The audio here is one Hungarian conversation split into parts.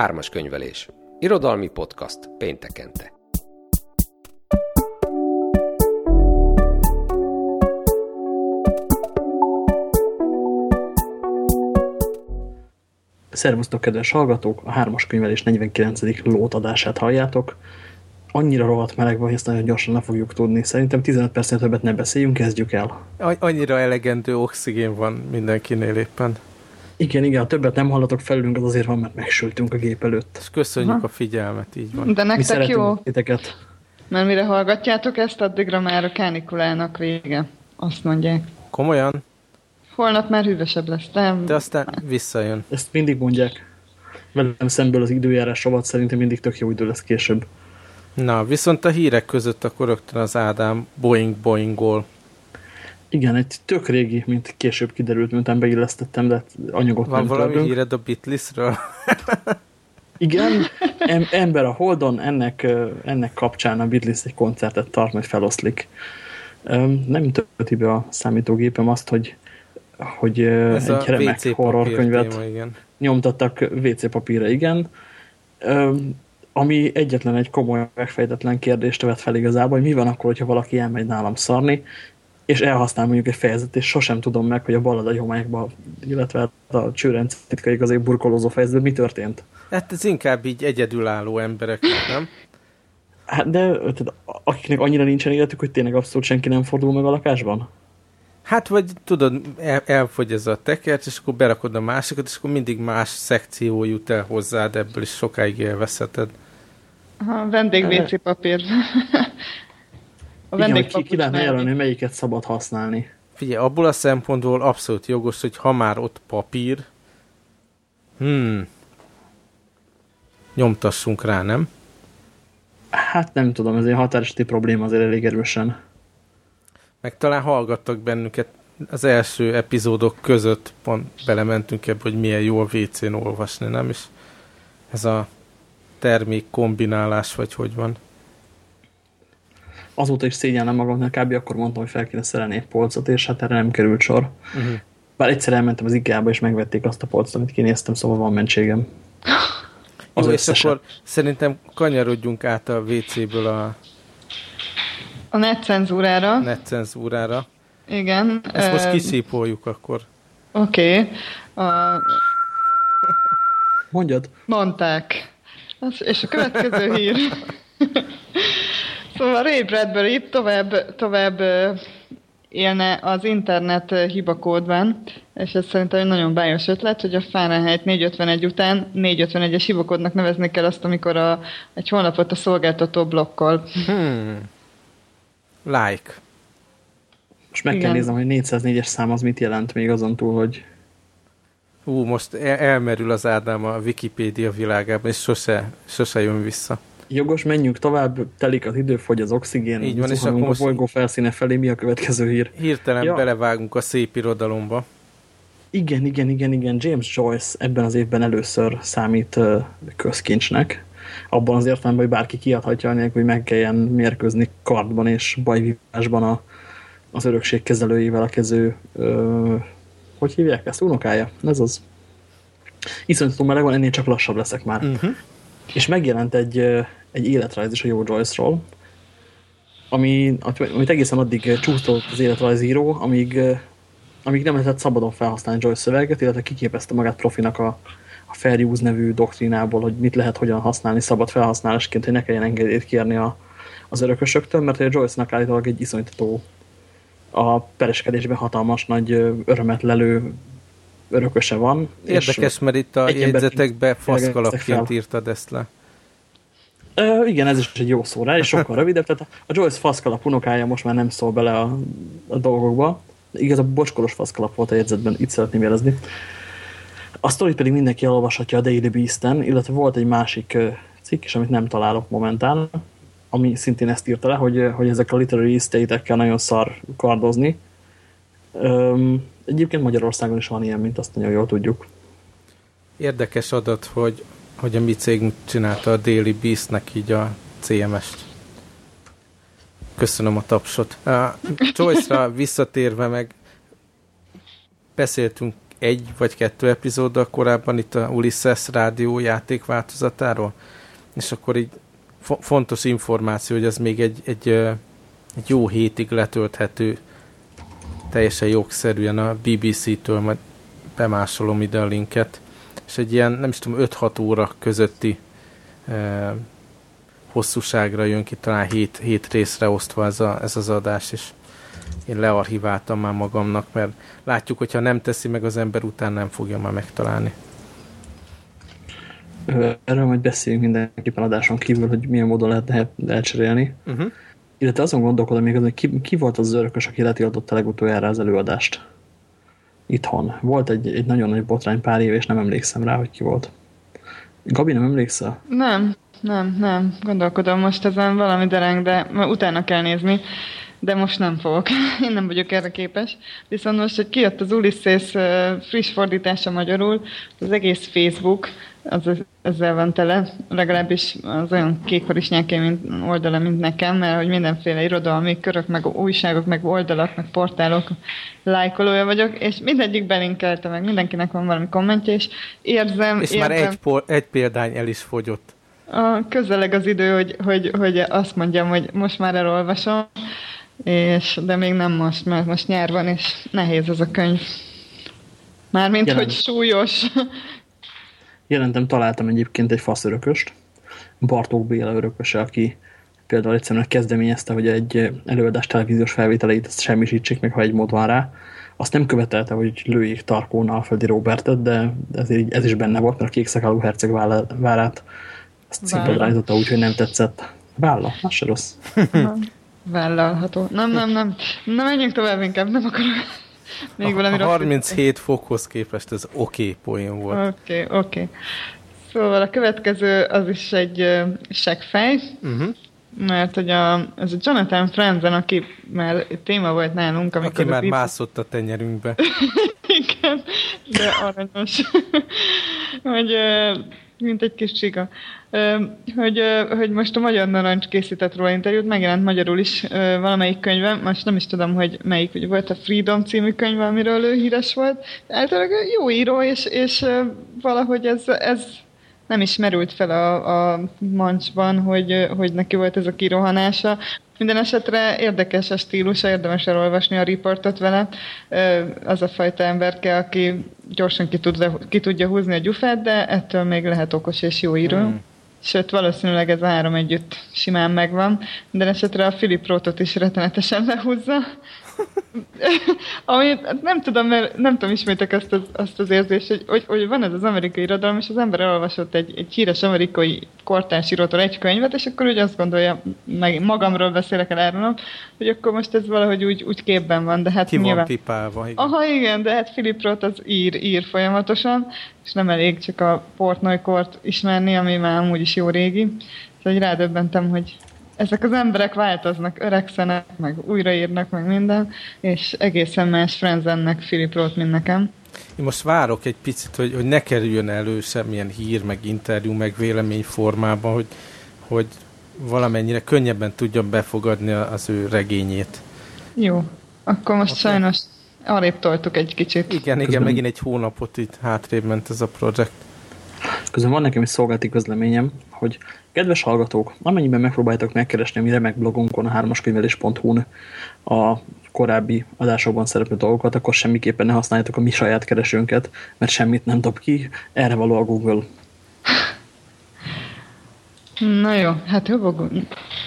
Ármas könyvelés. Irodalmi podcast péntekente. Szervusztok, kedves hallgatók! A hármas könyvelés 49. lótadását halljátok. Annyira rohadt meleg van, hogy ezt nagyon gyorsan le fogjuk tudni. Szerintem 15 percnél többet ne beszéljünk, kezdjük el. Annyira elegendő oxigén van mindenkinél éppen. Igen, igen, ha többet nem hallatok felülünk, az azért van, mert megsültünk a gép előtt. És köszönjük Aha. a figyelmet, így van. De nektek jó? Titeket. Mert mire hallgatjátok ezt, addigra már a kánikulának vége. Azt mondják. Komolyan? Holnap már hűvösebb lesz, de... De aztán visszajön. Ezt mindig mondják. Velem szemből az időjárás rovat szerintem mindig tök jó idő lesz később. Na, viszont a hírek között akkor rögtön az Ádám Boeing Boeingol. Igen, egy tök régi, mint később kiderült, miután beillesztettem, de anyagot Van nem valami törlünk. híred a Beatlesről? Igen, em ember a Holdon, ennek, ennek kapcsán a Beatles egy koncertet tart, majd feloszlik. Nem tölti be a számítógépem azt, hogy, hogy Ez egy remek horrorkönyvet nyomtattak WC papírra, igen. Ami egyetlen egy komoly megfejtetlen kérdést vet fel igazából, hogy mi van akkor, hogyha valaki elmegy nálam szarni, és elhasznál mondjuk egy fejezet, és sosem tudom meg, hogy a balad homályokban, illetve a csőrenc titkaik azért burkolózó fejezet, mi történt. Hát ez inkább így egyedülálló emberek, nem? Hát de tehát, akiknek annyira nincsen életük, hogy tényleg abszolút senki nem fordul meg a lakásban? Hát vagy tudod, el, elfogy ez a tekert, és akkor berakod a másikat, és akkor mindig más szekció jut el hozzád, ebből is sokáig élvezheted. Aha, vendég papír. a vendég Igen, ki, ki lehetne jelölni, melyiket szabad használni. Figyelj, abból a szempontból abszolút jogos, hogy ha már ott papír, hmm, nyomtassunk rá, nem? Hát nem tudom, ez egy határeseti probléma azért elég erősen. Meg talán hallgattak bennünket az első epizódok között, pont belementünk ebbe, hogy milyen jó a WC-n olvasni, nem? És ez a termék kombinálás, vagy hogy van? Azóta is szégyellem magamnak, kb. akkor mondtam, hogy fel kéne szerelni egy polcot, és hát erre nem került sor. Uh -huh. Bár egyszer elmentem az IKEA-ba, és megvették azt a polcot, amit kinéztem, szóval van mentségem. Az Jó, és akkor szerintem kanyarodjunk át a WC-ből a a netcenzúrára. Netcenzúrára. Igen. Ezt most kiszípoljuk akkor. Oké. Okay. A... Mondjad. Mondták. És a következő hír. szóval Ray Bradbury tovább, tovább élne az internet hibakódban, és ez szerintem egy nagyon bájos ötlet, hogy a Fahrenheit 451 után 451-es hibakódnak nevezni kell azt, amikor a, egy honlapot a szolgáltató blokkol. Hmm. Like. Most meg Igen. kell néznem, hogy 404-es szám az mit jelent még azon túl, hogy... Ú, most el elmerül az Ádám a Wikipédia világában, és sose, sose jön vissza. Jogos, menjünk tovább, telik az idő, fogy az oxigén, Így van, és akkor most a bolygó felszíne felé, mi a következő hír? Hirtelen ja. belevágunk a szép irodalomba. Igen, igen, igen, igen. James Joyce ebben az évben először számít uh, közkincsnek abban az értelemben, hogy bárki kiadhatja, anélkül, hogy meg kelljen mérkőzni kardban és bajvívásban a, az örökség kezelőjével a kező, ö, hogy hívják ezt? Unokája? Ez az. Iszonyatosan meleg van, ennél csak lassabb leszek már. Uh -huh. És megjelent egy, egy életrajz is a Jó Joyce-ról, ami, amit egészen addig csúsztott az életrajzíró, amíg, amíg nem lehetett szabadon felhasználni Joyce szöveget, illetve kiképezte magát profinak a, a fair use nevű doktrinából, hogy mit lehet hogyan használni szabad felhasználásként, hogy ne kelljen engedélyt kérni a, az örökösöktől, mert a Joyce-nak állítólag egy iszonytató a pereskedésben hatalmas nagy örömet lelő örököse van. Érdekes, mert itt a jegyzetekbe faszkalapként írtad ezt le. Ö, igen, ez is egy jó szó rá, és sokkal rövidebb. Tehát a Joyce faszkalap unokája most már nem szól bele a, a dolgokba. Igaz, a bocskolos faszkalap volt a jegyzetben, itt szeretném jelezni. A sztorit pedig mindenki elolvashatja a Daily Beast-en, illetve volt egy másik cikk is, amit nem találok momentán, ami szintén ezt írta le, hogy, hogy ezek a literary estate-ekkel nagyon szar kardozni. Üm, egyébként Magyarországon is van ilyen, mint azt nagyon jól tudjuk. Érdekes adat, hogy, hogy a mi cégünk csinálta a Daily Beast-nek így a CMS-t. Köszönöm a tapsot. A Joyce-ra visszatérve meg beszéltünk egy vagy kettő epizóddal korábban itt a Ulysses rádió játék változatáról, és akkor így fo- fontos információ, hogy ez még egy, egy, egy jó hétig letölthető teljesen jogszerűen a BBC-től, majd bemásolom ide a linket, és egy ilyen, nem is tudom, 5-6 óra közötti eh, hosszúságra jön ki, talán 7, 7 részre osztva ez, a, ez az adás, és én learchiváltam már magamnak, mert látjuk, hogyha nem teszi meg az ember, után nem fogja már megtalálni. Erről majd beszéljünk mindenképpen adáson kívül, hogy milyen módon lehet elcserélni. Uh-huh. Illetve azon gondolkodom még, hogy ki, ki volt az örökös, aki letiltotta legutoljára az előadást itthon. Volt egy, egy nagyon nagy botrány pár év, és nem emlékszem rá, hogy ki volt. Gabi, nem emlékszel? Nem, nem, nem. Gondolkodom most ezen valami dereng, de utána kell nézni de most nem fogok. Én nem vagyok erre képes. Viszont most, hogy kijött az Ulysses friss fordítása magyarul, az egész Facebook az ezzel van tele, legalábbis az olyan kékhorisnyáké mint oldala, mint nekem, mert hogy mindenféle irodalmi körök, meg újságok, meg oldalak, meg portálok lájkolója vagyok, és mindegyik belinkelte meg, mindenkinek van valami kommentje, és érzem... És érzem, már egy, por, egy példány el is fogyott. A, közeleg az idő, hogy, hogy, hogy azt mondjam, hogy most már elolvasom, és, de még nem most, mert most nyár van, és nehéz ez a könyv. Mármint, Jelent. hogy súlyos. Jelentem, találtam egyébként egy faszörököst, Bartók Béla örököse, aki például egyszerűen kezdeményezte, hogy egy előadás televíziós felvételeit ezt semmisítsék meg, ha egy mód van rá. Azt nem követelte, hogy lőjék Tarkóna a Földi Robertet, de ezért ez is benne volt, mert a kékszakálú herceg várát ezt színpadra állította úgy, hogy nem tetszett. Válla, az se rossz. vállalható. Nem, nem, nem. Na menjünk tovább inkább, nem akarok. Még a, valami a 37 fokhoz képest ez oké okay poén volt. Oké, okay, oké. Okay. Szóval a következő az is egy uh, seggfej, uh-huh. mert hogy a, ez a Jonathan Franzen, aki már téma volt nálunk. Amikor aki már itt... mászott a tenyerünkbe. Igen, de aranyos. hogy uh, mint egy kis csiga. Hogy, hogy most a Magyar Narancs készített róla interjút, megjelent magyarul is valamelyik könyve, most nem is tudom, hogy melyik, hogy volt a Freedom című könyve, amiről ő híres volt. Általában jó író, és, és valahogy ez, ez nem is merült fel a, a mancsban, hogy, hogy neki volt ez a kirohanása. Minden esetre érdekes a stílusa, érdemes elolvasni a riportot vele. Az a fajta emberke, aki gyorsan ki, tud, ki tudja húzni a gyufát, de ettől még lehet okos és jó író. Mm. Sőt, valószínűleg ez a három együtt simán megvan. De esetre a Philip Rothot is rettenetesen lehúzza. Ami nem tudom, mert nem tudom, ismétek azt az, azt az érzést, hogy, hogy, hogy, van ez az amerikai irodalom, és az ember elolvasott egy, egy híres amerikai kortárs írótól egy könyvet, és akkor úgy azt gondolja, meg magamról beszélek el erről, hogy akkor most ez valahogy úgy, úgy képben van, de hát Ki nyilván... van tipálva, igen. Aha, igen, de hát Philip Roth az ír, ír folyamatosan, és nem elég csak a Portnoy kort ismerni, ami már amúgy is jó régi. Szóval rádöbbentem, hogy ezek az emberek változnak, öregszenek, meg újraírnak, meg minden, és egészen más Frenzennek Philip Roth, mint nekem. Én most várok egy picit, hogy, hogy ne kerüljön elő semmilyen hír, meg interjú, meg vélemény formában, hogy, hogy valamennyire könnyebben tudja befogadni az ő regényét. Jó, akkor most okay. sajnos arrébb toltuk egy kicsit. Igen, Közben... igen, megint egy hónapot itt hátrébb ment ez a projekt. Közben van nekem egy szolgálati közleményem, hogy kedves hallgatók, amennyiben megpróbáljátok megkeresni a mi remek blogunkon, a hármaskönyvelés.hu-n a korábbi adásokban szereplő dolgokat, akkor semmiképpen ne használjátok a mi saját keresőnket, mert semmit nem dob ki, erre való a Google. Na jó, hát jó,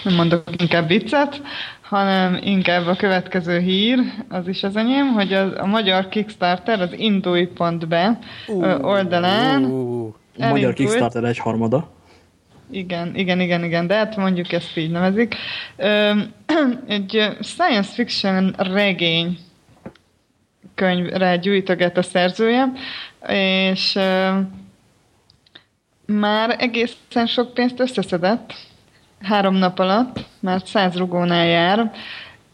nem mondok inkább viccet, hanem inkább a következő hír, az is az enyém, hogy a, a magyar Kickstarter az indulj.be uh, oldalán uh, a magyar Kickstarter egy harmada. Igen, igen, igen, igen, de hát mondjuk ezt így nevezik. Egy science fiction regény könyvre gyűjtöget a szerzője, és már egészen sok pénzt összeszedett, három nap alatt, száz rugónál jár.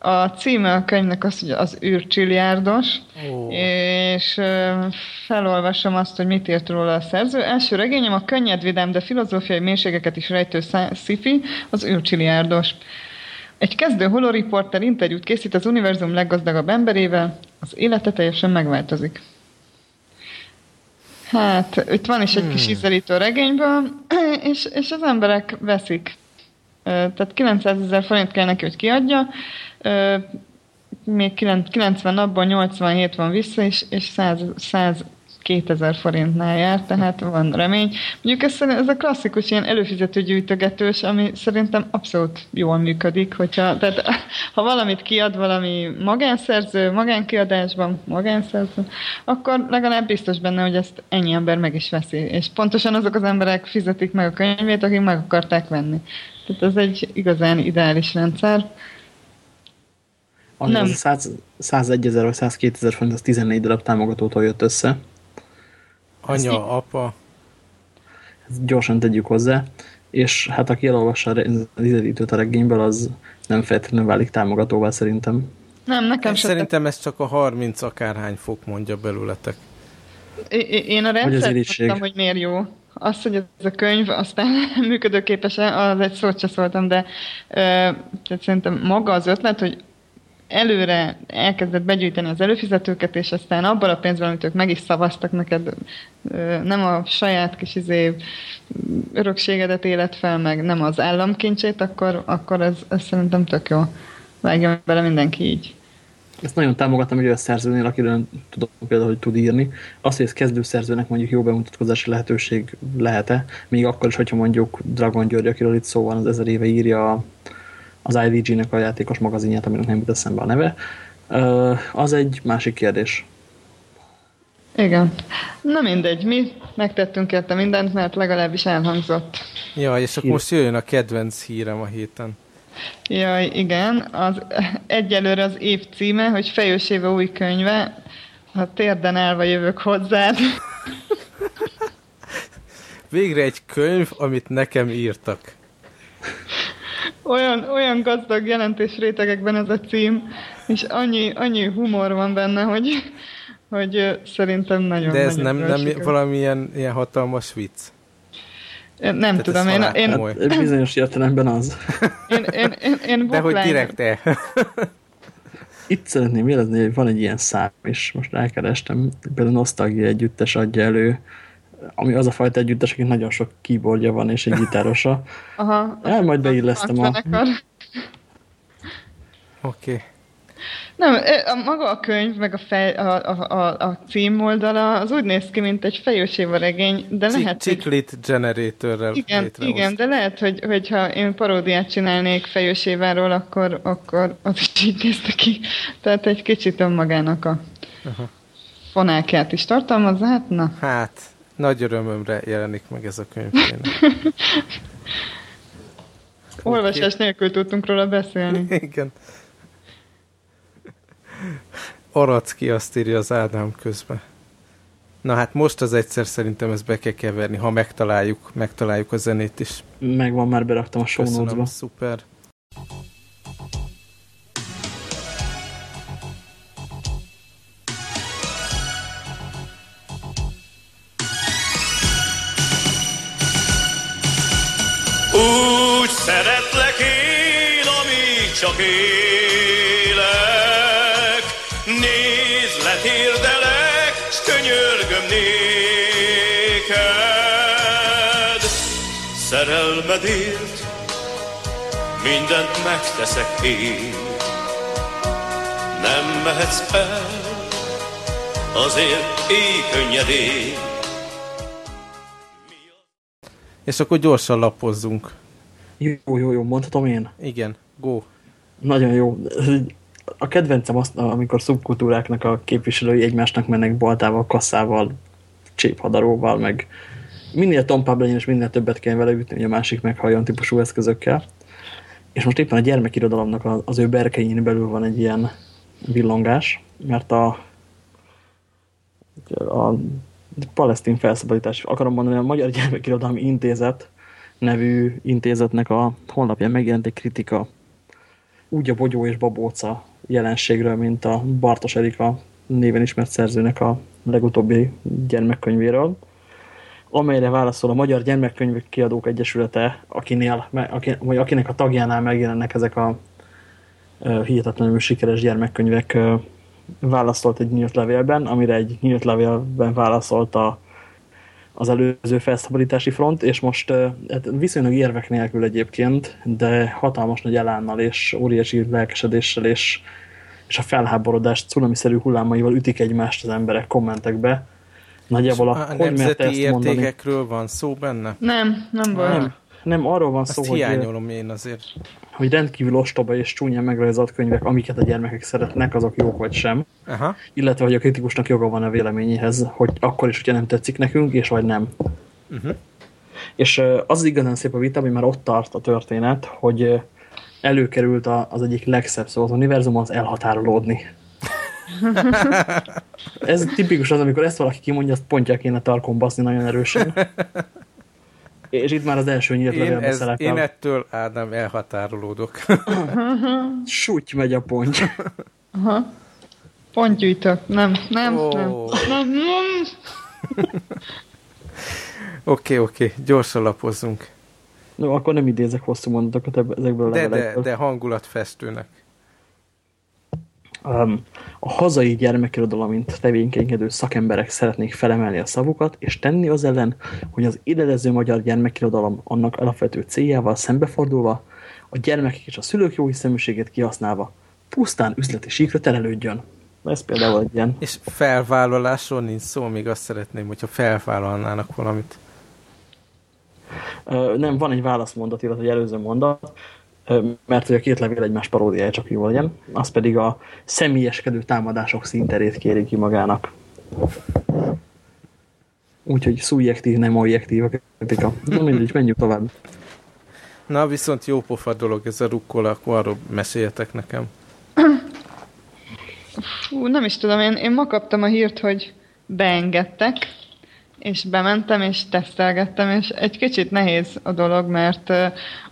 A címe a könyvnek az, hogy az űrcsiliárdos, oh. és felolvasom azt, hogy mit írt róla a szerző. Első regényem a könnyed, vidám, de filozófiai mélységeket is rejtő sci-fi, az űrcsiliárdos. Egy kezdő holoriporter interjút készít az univerzum leggazdagabb emberével, az élete teljesen megváltozik. Hát, itt van is egy hmm. kis ízelítő regényből, és, és az emberek veszik. Tehát 900 ezer forint kell neki, hogy kiadja, még 90 napban 87 van vissza, és, és 100, 100 2000 forintnál jár, tehát van remény. Mondjuk ez, ez a klasszikus ilyen előfizető gyűjtögetős, ami szerintem abszolút jól működik, hogyha, tehát ha valamit kiad valami magánszerző, magánkiadásban, magánszerző, akkor legalább biztos benne, hogy ezt ennyi ember meg is veszi. És pontosan azok az emberek fizetik meg a könyvét, akik meg akarták venni. Tehát ez egy igazán ideális rendszer. Az nem. 100, 101 ezer vagy 102 ezer forint, az 14 darab támogatótól jött össze. Anya, Ezt apa. Ezt gyorsan tegyük hozzá. És hát aki elolvassa az időt a regényből, az nem feltétlenül válik támogatóvá szerintem. Nem, nekem sem. Szerintem ez csak a 30 akárhány fok mondja belőletek. Én a rendszert tudtam, hogy miért jó. Azt, hogy ez a könyv aztán működőképes-e, az egy szót sem szóltam, de ö, tehát szerintem maga az ötlet, hogy előre elkezdett begyűjteni az előfizetőket, és aztán abban a pénzben, amit ők meg is szavaztak neked, nem a saját kis izé örökségedet élet fel, meg nem az államkincsét, akkor, akkor ez, ez szerintem tök jó. Vágjon bele mindenki így. Ezt nagyon támogatom, hogy a szerzőnél, akiről tudom például, hogy tud írni, azt, hogy ez kezdőszerzőnek mondjuk jó bemutatkozási lehetőség lehet-e, még akkor is, hogyha mondjuk Dragon György, akiről itt szó van, az ezer éve írja a az IDG-nek a játékos magazinját, aminek nem jut eszembe a neve, az egy másik kérdés. Igen. Na mindegy, mi megtettünk érte mindent, mert legalábbis elhangzott. Ja, és akkor most jöjjön a kedvenc hírem a héten. Jaj, igen. Az, egyelőre az év címe, hogy Fejős éve új könyve, ha térden állva jövök hozzád. Végre egy könyv, amit nekem írtak olyan, olyan gazdag jelentés rétegekben ez a cím, és annyi, annyi humor van benne, hogy, hogy szerintem nagyon De ez nagyon nem, nem valamilyen ilyen hatalmas vicc? Nem Tehát tudom, én... én hát, bizonyos értelemben az. Én, én, én, én De hogy direkt te. Itt szeretném jelezni, hogy van egy ilyen szám, és most elkerestem, például Nostalgia együttes adja elő ami az a fajta együttes, akik nagyon sok keyboardja van, és egy gitárosa. Aha. El, majd beillesztem a... Oké. Okay. Nem, a, maga a könyv, meg a, fej, a, a, a, a címoldala, az úgy néz ki, mint egy fejőséva regény, de Cik, lehet, Ciklit hogy... generatorrel Igen, igen, de lehet, hogy, hogyha én paródiát csinálnék fejőséváról, akkor, akkor az is így néz ki. Tehát egy kicsit önmagának a Aha. fonákját is tartalmaz, hát na. Hát, nagy örömömre jelenik meg ez a könyv. Olvasás nélkül tudtunk róla beszélni. Igen. Aracki azt írja az Ádám közben. Na hát most az egyszer szerintem ezt be kell keverni, ha megtaláljuk, megtaláljuk a zenét is. Megvan, már beraktam a show Köszönöm, szuper. Úgy szeretlek én, amíg csak élek, Szerelmedért mindent megteszek én, nem mehetsz el, azért éj könnyedén. És akkor gyorsan lapozzunk. Jó, jó, jó, mondhatom én? Igen, go. Nagyon jó. A kedvencem az, amikor szubkultúráknak a képviselői egymásnak mennek baltával, kasszával, cséphadaróval, meg minél tompább legyen, és minél többet kell vele ütni, hogy a másik meghalljon típusú eszközökkel. És most éppen a gyermekirodalomnak az ő berkein belül van egy ilyen villongás, mert a, a palesztin felszabadítás, akarom mondani, a Magyar Gyermekirodalmi Intézet nevű intézetnek a honlapján megjelent egy kritika úgy a bogyó és babóca jelenségről, mint a Bartos Erika néven ismert szerzőnek a legutóbbi gyermekkönyvéről, amelyre válaszol a Magyar Gyermekkönyvek Kiadók Egyesülete, akinél, vagy akinek a tagjánál megjelennek ezek a hihetetlenül sikeres gyermekkönyvek válaszolt egy nyílt levélben, amire egy nyílt levélben a az előző felszabadítási front, és most hát viszonylag érvek nélkül egyébként, de hatalmas nagy elánnal és óriási lelkesedéssel és, és a felháborodás cunamiszerű hullámaival ütik egymást az emberek kommentekbe. Nagyjából a, a nemzeti mondani? értékekről van szó benne? Nem, nem volt. Nem, nem, arról van szó, Azt hogy, hiányolom én azért. hogy rendkívül ostoba és csúnya megrajzolt könyvek, amiket a gyermekek szeretnek, azok jók vagy sem. Aha. Illetve, hogy a kritikusnak joga van a véleményéhez, hogy akkor is, hogyha nem tetszik nekünk, és vagy nem. Uh-huh. És ö, az igazán szép a vita, hogy már ott tart a történet, hogy előkerült az egyik legszebb szó az univerzumon, az elhatárolódni. Ez tipikus az, amikor ezt valaki kimondja, azt pontja kéne tarkon baszni nagyon erősen. És itt már az első nyílt Én, levélben ez, szerepel. én ettől, Ádám, elhatárolódok. Súty megy a ponty. Aha. Pontgyűjtök. Nem, nem, Ó. nem. Nem, nem. Oké, oké, gyorsan lapozzunk. No, akkor nem idézek hosszú mondatokat ezekből a De, de, de hangulatfestőnek. Um, a hazai gyermekirodalomint tevékenykedő szakemberek szeretnék felemelni a szavukat, és tenni az ellen, hogy az idedező magyar gyermekirodalom annak alapvető céljával szembefordulva, a gyermekek és a szülők jó hiszeműségét kihasználva, pusztán üzleti síkra terelődjön. Ez például egy ilyen. És felvállalásról nincs szó, még azt szeretném, hogyha felvállalnának valamit. Ö, nem, van egy válaszmondat, illetve egy előző mondat, mert hogy a két levél egymás paródiája csak jó legyen, az pedig a személyeskedő támadások színterét kéri ki magának. Úgyhogy szubjektív, nem objektív a kritika. Na mindegy, menjünk tovább. Na, viszont jó pofa dolog ez a rukkola, akkor arról meséljetek nekem. Fú, nem is tudom, én, én ma kaptam a hírt, hogy beengedtek, és bementem, és tesztelgettem, és egy kicsit nehéz a dolog, mert uh,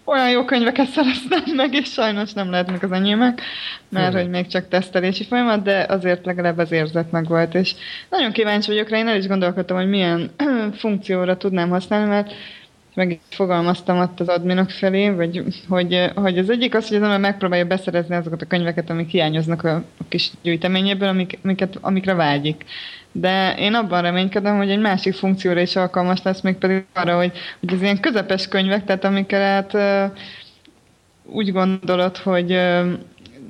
olyan jó könyveket szereztem meg, és sajnos nem lehet meg az enyémek, mert hogy még csak tesztelési folyamat, de azért legalább az érzet meg volt, és nagyon kíváncsi vagyok rá, én el is gondolkodtam, hogy milyen funkcióra tudnám használni, mert meg is fogalmaztam ott az adminok felé, vagy, hogy, hogy az egyik az, hogy az ember megpróbálja beszerezni azokat a könyveket, amik hiányoznak a, a kis gyűjteményéből, amik, amiket, amikre vágyik. De én abban reménykedem, hogy egy másik funkcióra is alkalmas lesz, még pedig arra, hogy, hogy az ilyen közepes könyvek, tehát amiket uh, úgy gondolod, hogy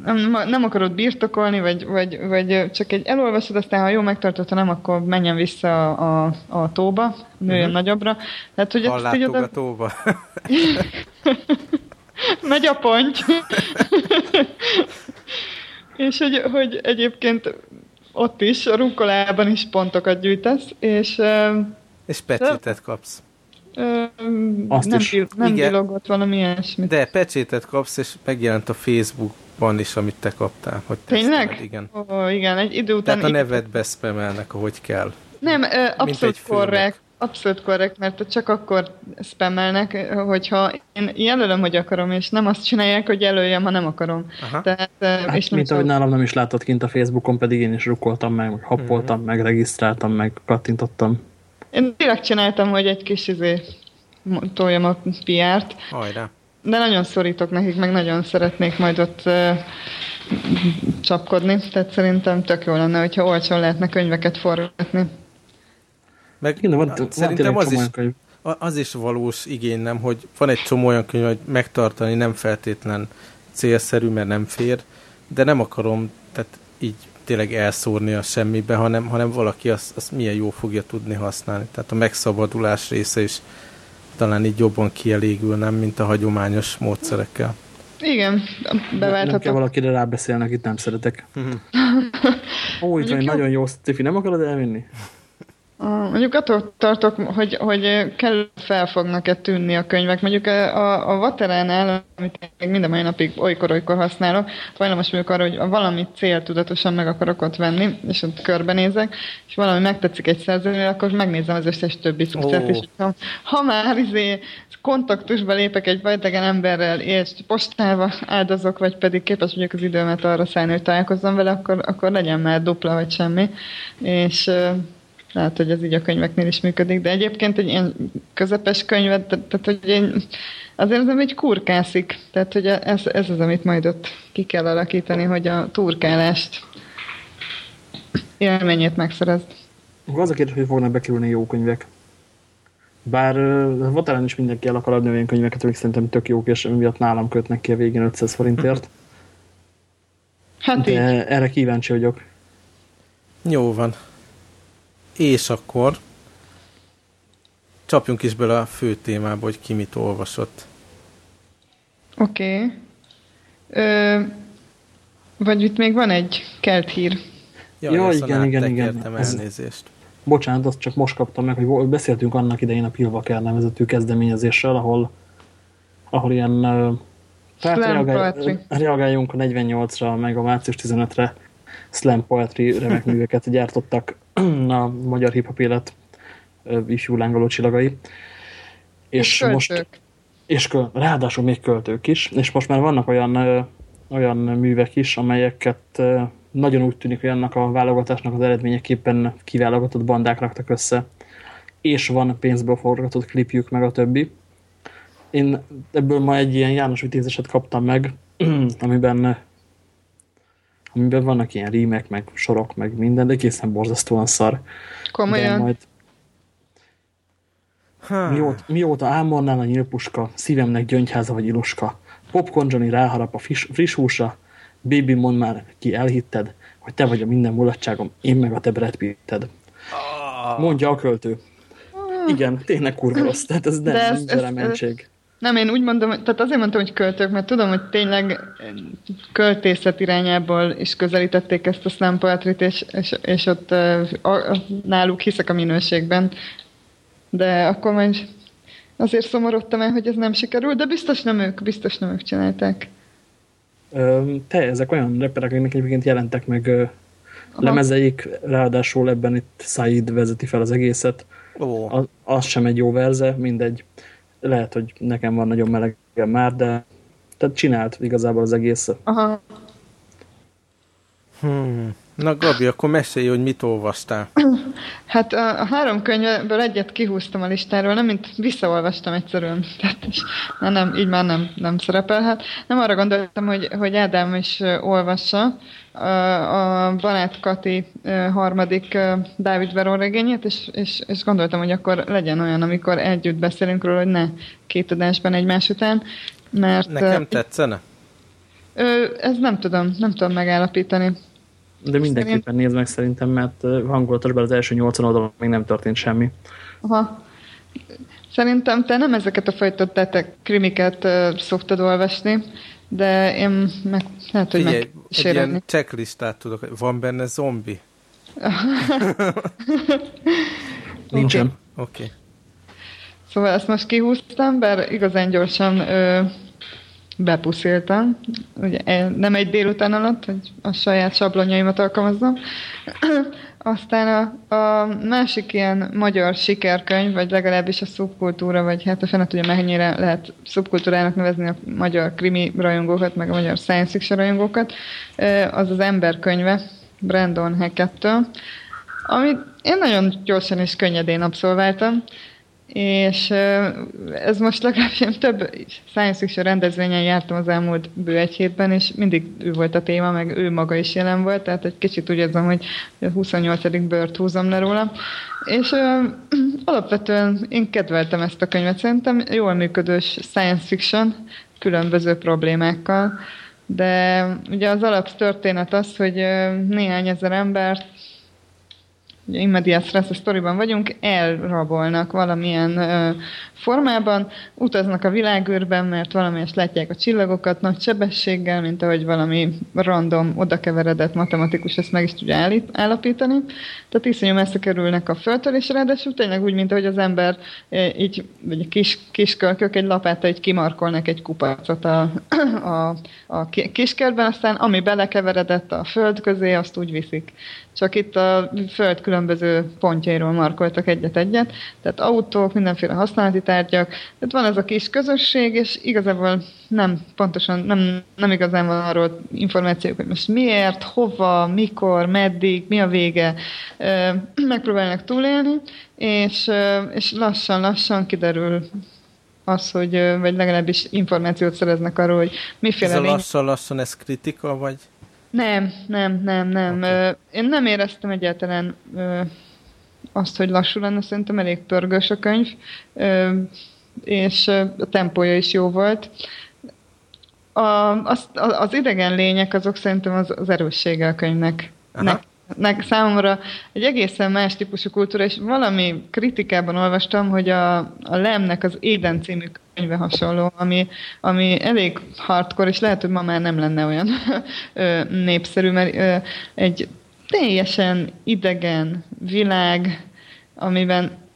nem, nem akarod birtokolni, vagy, vagy, vagy csak egy elolvasod, aztán ha jó megtartod, ha nem, akkor menjen vissza a, a, a tóba, nőjön uh-huh. nagyobbra. Tehát, hogy ezt így oda... Hallátogatóba. Megy a ponty. És hogy, hogy egyébként ott is, a rukkolában is pontokat gyűjtesz, és... És pecsétet kapsz. ö, Azt nem, is. bil- nem Igen. bilogott valami ilyesmit. De pecsétet kapsz, és megjelent a Facebookban is, amit te kaptál. Hogy Tényleg? teszteled, Igen. Ó, igen, egy idő után... Tehát a nevet beszpemelnek, ahogy kell. Nem, ö, abszolút korrekt. Abszolút korrekt, mert csak akkor spammelnek, hogyha én jelölöm, hogy akarom, és nem azt csinálják, hogy jelöljem, ha nem akarom. Aha. Tehát, Hát, és mint nem ahogy nálam nem is látott kint a Facebookon, pedig én is rukkoltam meg, meg happoltam meg, regisztráltam meg, kattintottam. Én direkt csináltam, hogy egy kis izé, toljam a PR-t, Hajrá. De nagyon szorítok nekik, meg nagyon szeretnék majd ott uh, csapkodni, tehát szerintem tök jó lenne, hogyha olcsón lehetne könyveket forgatni. Meg Igen, de van, van szerintem tényleg az is, könyv. az is valós igény, nem, hogy van egy csomó olyan könyv, hogy megtartani nem feltétlen célszerű, mert nem fér, de nem akarom tehát így tényleg elszórni a semmibe, hanem, hanem valaki azt, azt milyen jó fogja tudni használni. Tehát a megszabadulás része is talán így jobban kielégül, nem, mint a hagyományos módszerekkel. Igen, Nem kell valakire rábeszélni, akit nem szeretek. Ó, itt van nagyon jó Stifi, nem akarod elvinni? Mondjuk attól tartok, hogy, hogy kell fel fognak-e tűnni a könyvek. Mondjuk a, a Vateránál, amit még minden mai napig olykor-olykor használok, hajlamos vagyok arra, hogy valamit céltudatosan meg akarok ott venni, és ott körbenézek, és valami megtetszik egy szerzőnél, akkor megnézem az összes többi cuccát, és ha, ha már izé kontaktusba lépek egy vajdegen emberrel, és postával áldozok, vagy pedig képes vagyok az időmet arra szállni, hogy találkozzam vele, akkor, akkor legyen már dupla, vagy semmi. És lehet, hogy ez így a könyveknél is működik, de egyébként egy ilyen közepes könyvet, te- tehát hogy én azért az egy kurkászik, tehát hogy ez, ez az, amit majd ott ki kell alakítani, hogy a turkálást élményét megszerezd. Akkor az a kérdés, hogy fognak bekerülni jó könyvek. Bár uh, Vateren is mindenki el akar adni olyan könyveket, amik szerintem tök jók, és miatt nálam kötnek ki a végén 500 forintért. Hát De így. erre kíváncsi vagyok. Jó van. És akkor csapjunk is bele a fő témába, hogy ki mit olvasott. Oké. Okay. Vagy itt még van egy kelt hír. Jaj, Ja, igen, igen, igen. áttekertem, Ez- elnézést. Bocsánat, azt csak most kaptam meg, hogy beszéltünk annak idején a Pilvaker nevezetű kezdeményezéssel, ahol, ahol ilyen uh, tehát reagálj, reagáljunk a 48-ra, meg a március 15-re slam poetry remek műveket gyártottak a magyar hip-hop élet ifjú lángoló csillagai. És, most, költők. és köl, ráadásul még költők is, és most már vannak olyan, olyan művek is, amelyeket nagyon úgy tűnik, hogy annak a válogatásnak az eredményeképpen kiválogatott bandák raktak össze, és van pénzből forgatott klipjük, meg a többi. Én ebből ma egy ilyen János Vitézeset kaptam meg, amiben amiben vannak ilyen rímek, meg sorok, meg minden, de egészen borzasztóan szar. De Komolyan. majd Há, Mióta, mióta ámornál a nyílpuska, szívemnek gyöngyháza vagy iluska. Popcorn Johnny ráharap a friss, friss húsa, baby mond már ki elhitted, hogy te vagy a minden mulatságom, én meg a te Brad Pitted. Mondja a költő. Igen, tényleg kurva rossz, tehát ez nem, De ez- nincs ez- mentség. Nem, én úgy mondom, tehát azért mondtam, hogy költők, mert tudom, hogy tényleg költészet irányából is közelítették ezt a slam poetryt, és, és, és ott uh, a, a, náluk hiszek a minőségben. De akkor majd azért szomorodtam el, hogy ez nem sikerül, de biztos nem ők, biztos nem ők csinálták. Ö, Te, ezek olyan reperek, akiknek egyébként jelentek meg ö, lemezeik, ráadásul ebben itt Said vezeti fel az egészet. Ó, Az, az sem egy jó verze, mindegy. Lehet, hogy nekem van nagyon melegem már, de tehát csinált igazából az egész. Aha. Hmm. Na Gabi, akkor mesélj, hogy mit olvastál. Hát a, a három könyvből egyet kihúztam a listáról, nem mint visszaolvastam egyszerűen. Tehát is, na nem, így már nem, nem szerepelhet. Nem arra gondoltam, hogy, hogy Ádám is olvassa a, a Banát Kati harmadik Dávid Veron regényét, és, és, és gondoltam, hogy akkor legyen olyan, amikor együtt beszélünk róla, hogy ne két adásban egymás után. Mert Nekem tetszene? Ö, ez nem tudom, nem tudom megállapítani. De mindenképpen nézd meg szerintem, mert hangulatosban az első 80 oldalon még nem történt semmi. Aha. Szerintem te nem ezeket a fajta tetek, krimiket uh, szoktad olvasni, de én meg, lehet, hogy Figyelj, egy ilyen checklistát tudok. Van benne zombi? Nincsen. Oké. Okay. Szóval ezt most kihúztam, bár igazán gyorsan ö, bepusziltam. Ugye, e- nem egy délután alatt, hogy a saját sablonjaimat alkalmazzam. Aztán a, a másik ilyen magyar sikerkönyv, vagy legalábbis a szubkultúra, vagy hát a fene tudja, mennyire lehet szubkultúrának nevezni a magyar krimi rajongókat, meg a magyar science fiction rajongókat, ö, az az emberkönyve, Brandon Hackett-től, amit én nagyon gyorsan és könnyedén abszolváltam, és ez most legalábbis én több science fiction rendezvényen jártam az elmúlt bő egy hétben, és mindig ő volt a téma, meg ő maga is jelen volt, tehát egy kicsit úgy érzem, hogy a 28. bört húzom le róla. És ö, alapvetően én kedveltem ezt a könyvet, szerintem jól működős science fiction, különböző problémákkal, de ugye az alaptörténet az, hogy néhány ezer embert immediate stress a sztoriban vagyunk, elrabolnak valamilyen ö, formában, utaznak a világűrben, mert valamelyest látják a csillagokat nagy sebességgel, mint ahogy valami random, odakeveredett matematikus ezt meg is tudja állít, állapítani. Tehát iszonyú messze kerülnek a földtől, és ráadásul tényleg úgy, mint ahogy az ember ö, így, vagy kis, kiskölkök egy lapáta így kimarkolnak egy kupacot a, a, a ki- kiskertben, aztán ami belekeveredett a föld közé, azt úgy viszik. Csak itt a föld különböző pontjairól markoltak egyet-egyet, tehát autók, mindenféle használati tárgyak, tehát van ez a kis közösség, és igazából nem pontosan, nem, nem igazán van arról információk, hogy most miért, hova, mikor, meddig, mi a vége, megpróbálnak túlélni, és, és lassan-lassan kiderül az, hogy, vagy legalábbis információt szereznek arról, hogy Ez miféle a lény- lassan-lassan ez kritika, vagy? Nem, nem, nem, nem. Okay. Én nem éreztem egyáltalán azt, hogy lassú lenne, szerintem elég pörgős a könyv, és a tempója is jó volt. A, az, az idegen lények azok szerintem az, az erőssége a könyvnek. Aha. Ne, számomra egy egészen más típusú kultúra, és valami kritikában olvastam, hogy a, a Lemnek az Éden című könyve hasonló, ami, ami elég hardcore, és lehet, hogy ma már nem lenne olyan népszerű, mert egy teljesen idegen világ, amiben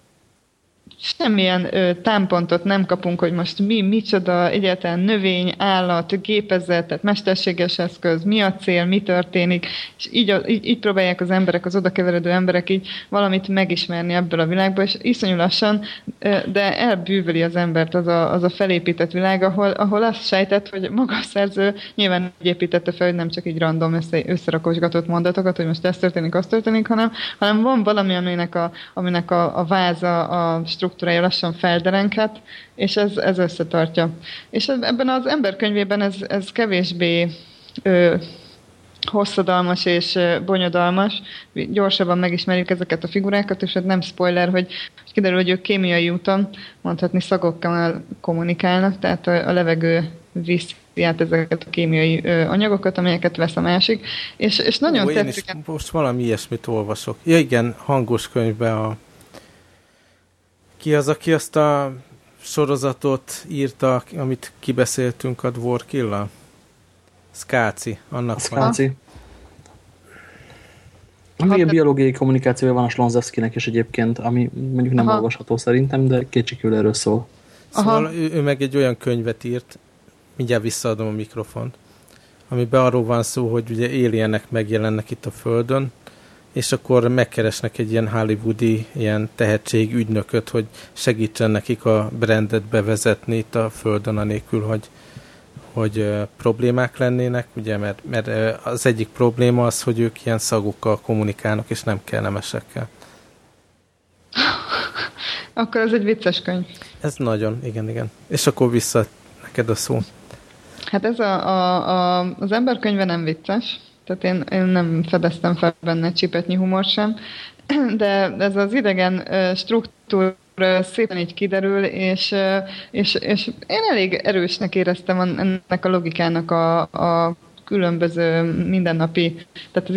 semmilyen ö, támpontot nem kapunk, hogy most mi, micsoda, egyáltalán növény, állat, gépezet, tehát mesterséges eszköz, mi a cél, mi történik, és így, így, így próbálják az emberek, az oda keveredő emberek így valamit megismerni ebből a világból, és iszonyú lassan, ö, de elbűvöli az embert az a, az a felépített világ, ahol, ahol azt sejtett, hogy maga a szerző nyilván úgy építette fel, hogy nem csak így random össze, összerakosgatott mondatokat, hogy most ez történik, az történik, hanem, hanem van valami, aminek a, aminek a, a váza, a struktúrája lassan felderenket, és ez, ez összetartja. És ebben az emberkönyvében ez, ez kevésbé ö, hosszadalmas és bonyodalmas. Gyorsabban megismerjük ezeket a figurákat, és ez nem spoiler, hogy kiderül, hogy ők kémiai úton, mondhatni szagokkal kommunikálnak, tehát a, levegő viszi át ezeket a kémiai ö, anyagokat, amelyeket vesz a másik, és, és nagyon Ó, én is tetszik. most valami ilyesmit olvasok. Ja igen, hangos könyvbe a... Ki az, aki azt a sorozatot írta, amit kibeszéltünk a Dvorkilla? Skáci, annak van. Szkáci. Még a biológiai kommunikációja van a Slonzewskinek is egyébként, ami mondjuk nem Aha. olvasható szerintem, de kétségkívül erről szól. Szóval Aha. ő, ő meg egy olyan könyvet írt, mindjárt visszaadom a mikrofont, amiben arról van szó, hogy ugye alienek megjelennek itt a Földön, és akkor megkeresnek egy ilyen hollywoodi ilyen tehetségügynököt, hogy segítsen nekik a brandet bevezetni itt a Földön, anélkül, hogy, hogy ö, problémák lennének, ugye, mert, mert ö, az egyik probléma az, hogy ők ilyen szagokkal kommunikálnak, és nem kellemesekkel. Akkor ez egy vicces könyv. Ez nagyon, igen, igen. És akkor vissza neked a szó. Hát ez a, a, a, az emberkönyve nem vicces, tehát én, én nem fedeztem fel benne csipetnyi humor sem, de ez az idegen struktúra szépen így kiderül, és, és, és én elég erősnek éreztem ennek a logikának a, a különböző mindennapi, tehát az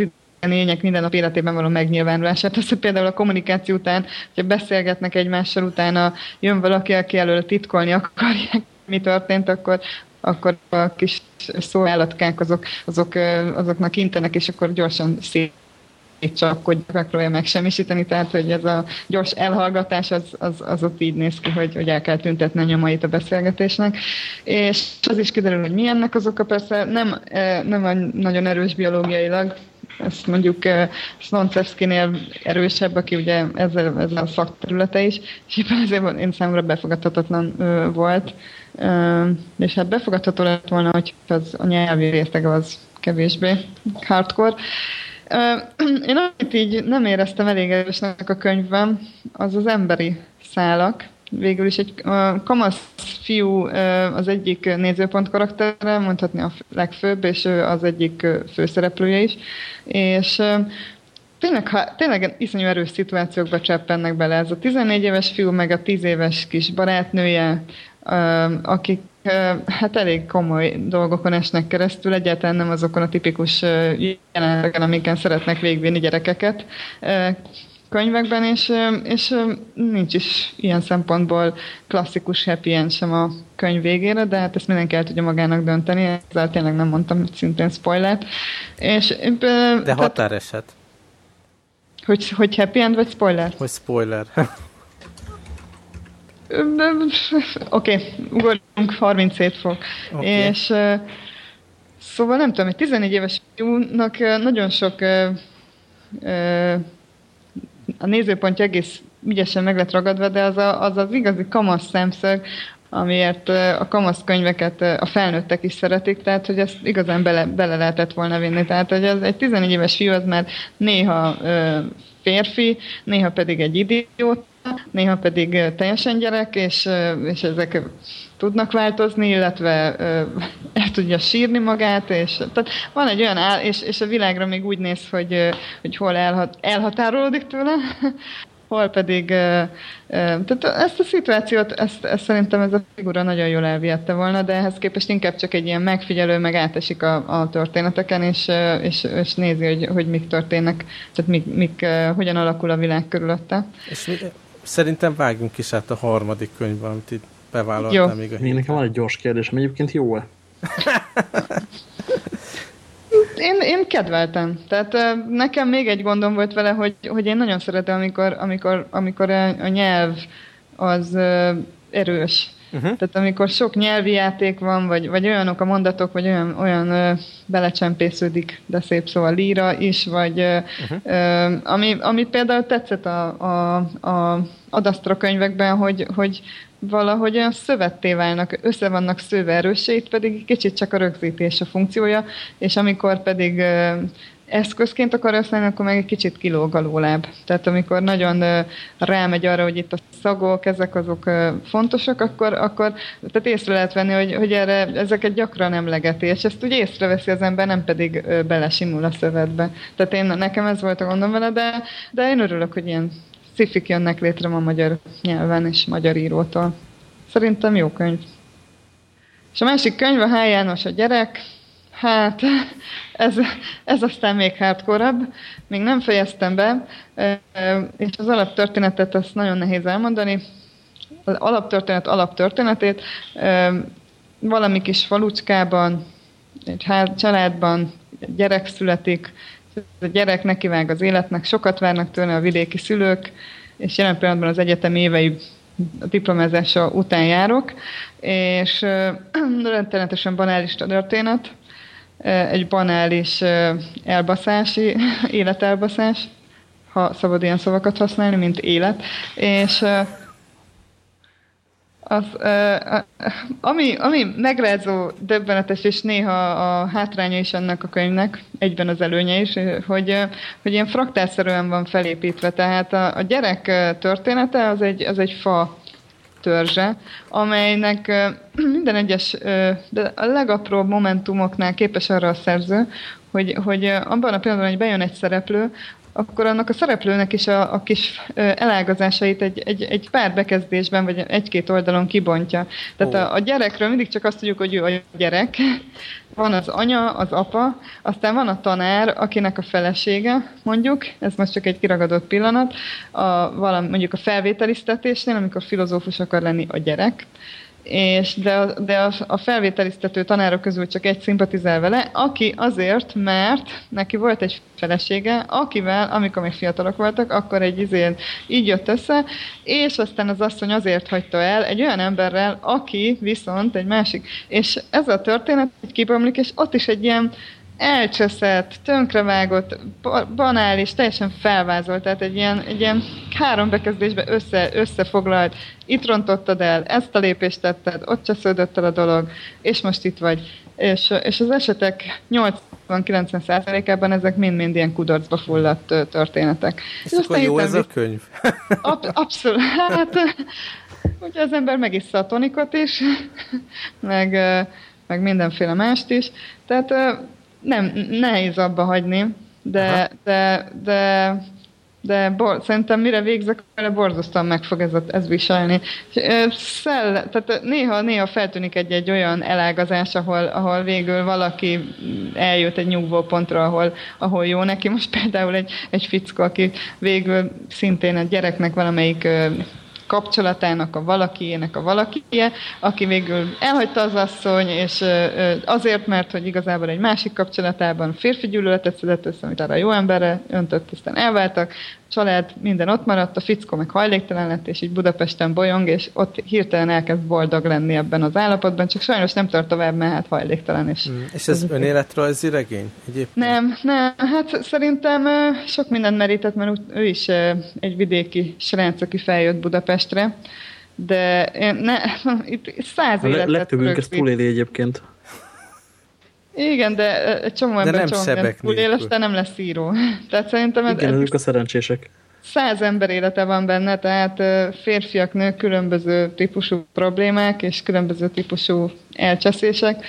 lények mindennapi életében való megnyilvánulását. Hogy például a kommunikáció után, hogyha beszélgetnek egymással, utána jön valaki, aki elől titkolni akarják, mi történt, akkor akkor a kis szóállatkák azok, azok, azoknak intenek, és akkor gyorsan szét csapkodják, megpróbálja megsemmisíteni, tehát hogy ez a gyors elhallgatás az, az, az ott így néz ki, hogy, hogy el kell tüntetni a nyomait a beszélgetésnek. És az is kiderül, hogy mi ennek az oka, persze nem, nem a- nagyon erős biológiailag, ezt mondjuk uh, Sloncevskinél erősebb, aki ugye ezzel, ezzel a szakterülete is, és éppen ezért én számomra befogadhatatlan uh, volt. Uh, és hát befogadható lett volna, hogy az a nyelvi réteg az kevésbé hardcore. Én amit így nem éreztem elég erősnek a könyvben, az az emberi szálak. Végül is egy uh, kamasz fiú az egyik nézőpont karaktere, mondhatni a legfőbb, és ő az egyik főszereplője is. És tényleg, ha, tényleg iszonyú erős szituációkba cseppennek bele. Ez a 14 éves fiú, meg a 10 éves kis barátnője, akik hát elég komoly dolgokon esnek keresztül, egyáltalán nem azokon a tipikus jeleneteken, amiken szeretnek végvinni gyerekeket könyvekben, és, és nincs is ilyen szempontból klasszikus happy end sem a könyv végére, de hát ezt mindenki el tudja magának dönteni, ezzel tényleg nem mondtam szintén spoilert. És, De tehát- határeset, hogy, hogy happy end vagy spoiler? hogy spoiler. Oké, okay, ugorjunk 37 fok. Okay. És szóval nem tudom, egy 14 éves fiúnak nagyon sok a nézőpontja egész ügyesen meg lett ragadva, de az a, az, az igazi kamasz szemszög, amiért a kamasz könyveket a felnőttek is szeretik, tehát hogy ezt igazán bele, bele lehetett volna vinni. Tehát, hogy az egy 14 éves fiú az már néha uh, férfi, néha pedig egy idióta, néha pedig ö, teljesen gyerek, és, ö, és ezek tudnak változni, illetve ö, el tudja sírni magát, és tehát van egy olyan áll, és, és a világra még úgy néz, hogy, hogy hol elhat, elhatárolódik tőle, hol pedig, tehát ezt a szituációt, ezt, ezt szerintem ez a figura nagyon jól elvihette volna, de ehhez képest inkább csak egy ilyen megfigyelő, meg átesik a, a történeteken, és, és, és nézi, hogy, hogy mik történnek, tehát mik, mik, hogyan alakul a világ körülötte. Szerintem vágjunk is át a harmadik könyvbe, amit itt bevállaltam még a Még nekem van egy gyors kérdésem, egyébként jó-e? Én, én kedveltem. Tehát nekem még egy gondom volt vele, hogy, hogy én nagyon szeretem, amikor, amikor, amikor a, a nyelv az erős. Uh-huh. Tehát amikor sok nyelvi játék van, vagy, vagy olyanok a mondatok, vagy olyan, olyan ö, belecsempésződik, de szép szó a líra is, vagy ö, uh-huh. ö, ami, ami például tetszett a, a, a adasztra könyvekben, hogy, hogy valahogy olyan szövetté válnak, össze vannak szőve erőseit, pedig kicsit csak a rögzítés a funkciója, és amikor pedig eszközként akar használni, akkor meg egy kicsit kilóg alóláb. Tehát amikor nagyon rámegy arra, hogy itt a szagok, ezek azok fontosak, akkor, akkor tehát észre lehet venni, hogy, hogy erre, ezeket gyakran emlegeti, és ezt ugye észreveszi az ember, nem pedig belesimul a szövetbe. Tehát én, nekem ez volt a gondom vele, de, de én örülök, hogy ilyen szifik jönnek létre ma magyar nyelven és magyar írótól. Szerintem jó könyv. És a másik könyv a H. János a gyerek, Hát, ez, ez aztán még hardcore még nem fejeztem be, és az alaptörténetet azt nagyon nehéz elmondani. Az alaptörténet alaptörténetét valami kis falucskában, egy családban egy gyerek születik, a gyerek nekivág az életnek, sokat várnak tőle a vidéki szülők, és jelen pillanatban az egyetem évei a diplomázása után járok, és rettenetesen banális történet, egy banális elbaszási, életelbaszás, ha szabad ilyen szavakat használni, mint élet, és az, ami, ami megrázó, döbbenetes, és néha a hátránya is ennek a könyvnek, egyben az előnye is, hogy, hogy ilyen fraktálszerűen van felépítve. Tehát a, a gyerek története az egy, az egy fa törzse, amelynek minden egyes, de a legapróbb momentumoknál képes arra a szerző, hogy, hogy abban a pillanatban, hogy bejön egy szereplő, akkor annak a szereplőnek is a, a kis elágazásait egy, egy, egy pár bekezdésben, vagy egy-két oldalon kibontja. Tehát a, a gyerekről mindig csak azt tudjuk, hogy ő a gyerek. Van az anya, az apa, aztán van a tanár, akinek a felesége, mondjuk, ez most csak egy kiragadott pillanat, a, valami, mondjuk a felvételiztetésnél, amikor filozófus akar lenni a gyerek, és de, de a, a felvételiztető tanárok közül csak egy szimpatizál vele, aki azért, mert neki volt egy felesége, akivel, amikor még fiatalok voltak, akkor egy izén így jött össze, és aztán az asszony azért hagyta el egy olyan emberrel, aki viszont egy másik. És ez a történet így kibomlik, és ott is egy ilyen elcseszett, tönkrevágott, banális, teljesen felvázolt, tehát egy ilyen, egy ilyen három bekezdésbe össze, összefoglalt, itt rontottad el, ezt a lépést tetted, ott csesződött el a dolog, és most itt vagy. És, és az esetek 80-90%-ában ezek mind-mind ilyen kudarcba fulladt történetek. És, és akkor jó ez a könyv? Ab, abszolút. Hát, ugye az ember megissza a tonikot is, meg, meg mindenféle mást is. Tehát nem, nehéz abba hagyni, de, de, de, de bor, szerintem mire végzek, vele borzasztóan meg fog ez, ez viselni. Szell, tehát néha, néha feltűnik egy-egy olyan elágazás, ahol, ahol végül valaki eljött egy nyugvó pontra, ahol, ahol jó neki. Most például egy, egy fickó, aki végül szintén egy gyereknek valamelyik kapcsolatának a valakiének a valakije, aki végül elhagyta az asszony, és azért, mert hogy igazából egy másik kapcsolatában férfi gyűlöletet szedett össze, amit arra jó emberre öntött, aztán elváltak, család, minden ott maradt, a fickó meg hajléktalan lett, és így Budapesten bolyong, és ott hirtelen elkezd boldog lenni ebben az állapotban, csak sajnos nem tart tovább, mert hát hajléktalan is. Mm, és ez önéletrajzi regény egyébként? Nem, nem, hát szerintem sok mindent merített, mert ő is egy vidéki srác, aki feljött Budapestre, de én ne, itt száz életet A legtöbbünk ezt túléli egyébként. Igen, de egy csomó ember nem csomó ember túlél, aztán nem lesz író. Tehát szerintem... Igen, ők a szerencsések. Száz ember élete van benne, tehát férfiak, nők, különböző típusú problémák és különböző típusú elcseszések.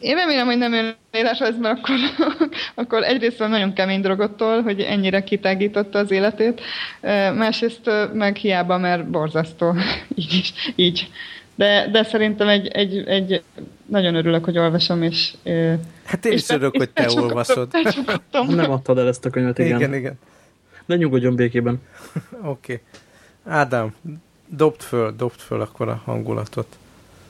Én remélem, hogy nem önéletrajzban, akkor, akkor egyrészt nagyon kemény drogottól, hogy ennyire kitágította az életét, másrészt meg hiába, mert borzasztó. így is, így. De, de szerintem egy, egy, egy, nagyon örülök, hogy olvasom, és... Hát én is örülök, hogy te olvasod. Nem adtad el ezt a könyvet, igen. Igen, igen. Ne nyugodjon békében. Oké. Okay. Ádám, dobd föl, dobd föl akkor a hangulatot.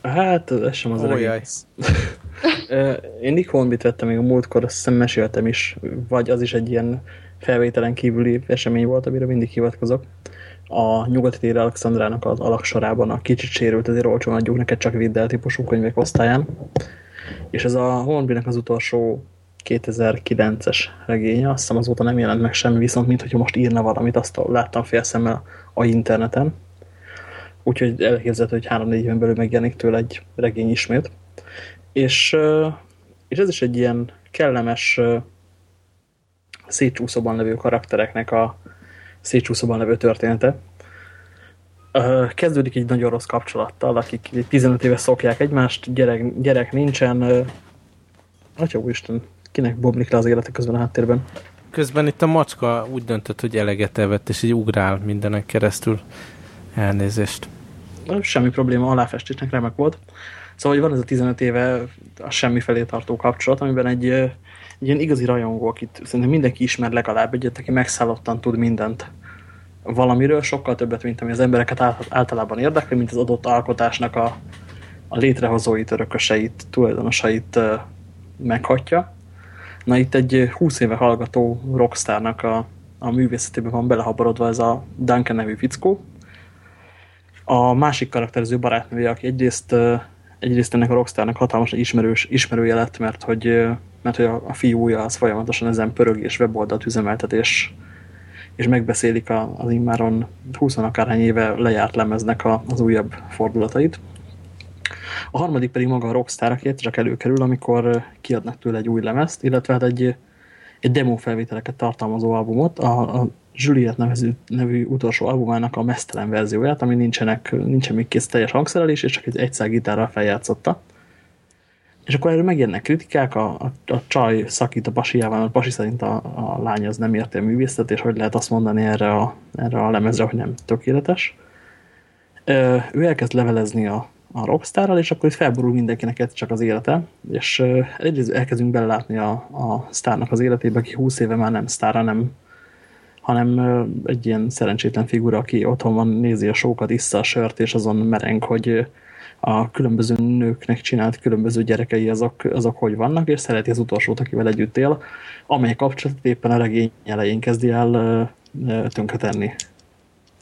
Hát, ez sem az egész. Én Nick Hornbit vettem még a múltkor, azt hiszem meséltem is, vagy az is egy ilyen felvételen kívüli esemény volt, amire mindig hivatkozok. A nyugati tér Alexandrának az alaksorában a kicsit sérült, ezért olcsón adjuk neked csak vidd típusú könyvek osztályán. És ez a Hornbynek az utolsó 2009-es regénye, azt hiszem azóta nem jelent meg semmi, viszont mint hogyha most írna valamit, azt láttam félszemmel a interneten. Úgyhogy elképzelhető, hogy három-négy éven belül megjelenik tőle egy regény ismét. És, és ez is egy ilyen kellemes szétcsúszóban levő karaktereknek a szétcsúszóban levő története. Kezdődik egy nagyon rossz kapcsolattal, akik 15 éve szokják egymást, gyerek, gyerek nincsen. Atya úristen, kinek bomlik le az élete közben a háttérben? Közben itt a macska úgy döntött, hogy eleget evett, és így ugrál mindenen keresztül. Elnézést. Semmi probléma, aláfestésnek remek volt. Szóval, hogy van ez a 15 éve a semmi felé tartó kapcsolat, amiben egy, egy ilyen igazi rajongó, akit szerintem mindenki ismer legalább egyet, aki megszállottan tud mindent valamiről, sokkal többet, mint ami az embereket általában érdekli, mint az adott alkotásnak a, a létrehozóit, örököseit, tulajdonosait meghatja. Na itt egy 20 éve hallgató rockstárnak a, a művészetében van belehabarodva ez a Duncan nevű fickó. A másik karakterező barátnője, aki egyrészt egyrészt ennek a rockstarnak hatalmas ismerős, ismerője lett, mert hogy, mert hogy a, a fiúja az folyamatosan ezen pörög és weboldalt üzemeltet, és, és megbeszélik a, az immáron 20 akárhány éve lejárt lemeznek a, az újabb fordulatait. A harmadik pedig maga a Rockstar, aki csak előkerül, amikor kiadnak tőle egy új lemezt, illetve hát egy, egy demo felvételeket tartalmazó albumot, a, a Juliet nevező, nevű utolsó albumának a mesztelen verzióját, ami nincsenek, nincsen még kész teljes hangszerelés, és csak egy egyszer gitárral feljátszotta. És akkor erről megjelennek kritikák, a, a, a csaj szakít a pasiával, a pasi szerint a, a lány az nem érti a művészet, és hogy lehet azt mondani erre a, erre a lemezre, hogy nem tökéletes. Ö, ő elkezd levelezni a, a rockstarral, és akkor itt felborul mindenkinek csak az élete, és egyrészt elkezdünk belelátni a, a sztárnak az életébe, aki 20 éve már nem sztár, hanem hanem egy ilyen szerencsétlen figura, aki otthon van, nézi a sókat, issza a sört, és azon mereng, hogy a különböző nőknek csinált különböző gyerekei azok, azok hogy vannak, és szereti az utolsót, akivel együtt él, amely kapcsolat éppen a regény elején kezdi el tönkretenni.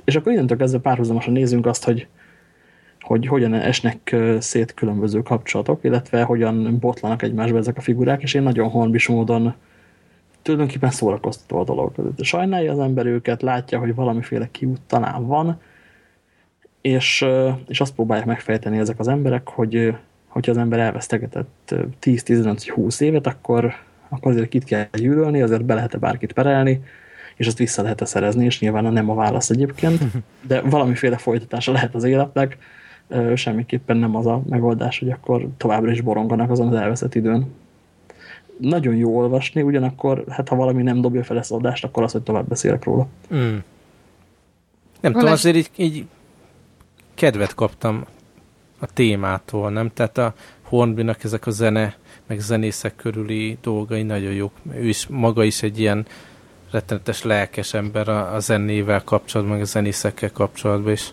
És akkor innentől kezdve párhuzamosan nézünk azt, hogy, hogy hogyan esnek szét különböző kapcsolatok, illetve hogyan botlanak egymásba ezek a figurák, és én nagyon honbis módon tulajdonképpen szórakoztató a dolog. Sajnálja az ember őket, látja, hogy valamiféle kiút talán van, és, és azt próbálják megfejteni ezek az emberek, hogy hogyha az ember elvesztegetett 10-15-20 évet, akkor, akkor azért kit kell gyűlölni, azért be lehet -e bárkit perelni, és azt vissza lehet -e szerezni, és nyilván nem a válasz egyébként, de valamiféle folytatása lehet az életnek, semmiképpen nem az a megoldás, hogy akkor továbbra is boronganak azon az elveszett időn nagyon jó olvasni, ugyanakkor hát ha valami nem dobja fel ezt az adást, akkor az, hogy tovább beszélek róla. Mm. Nem tudom, azért így, így kedvet kaptam a témától, nem? Tehát a Hornbynak ezek a zene, meg zenészek körüli dolgai nagyon jók. Ő is maga is egy ilyen rettenetes lelkes ember a, a zenével kapcsolatban, meg a zenészekkel kapcsolatban, és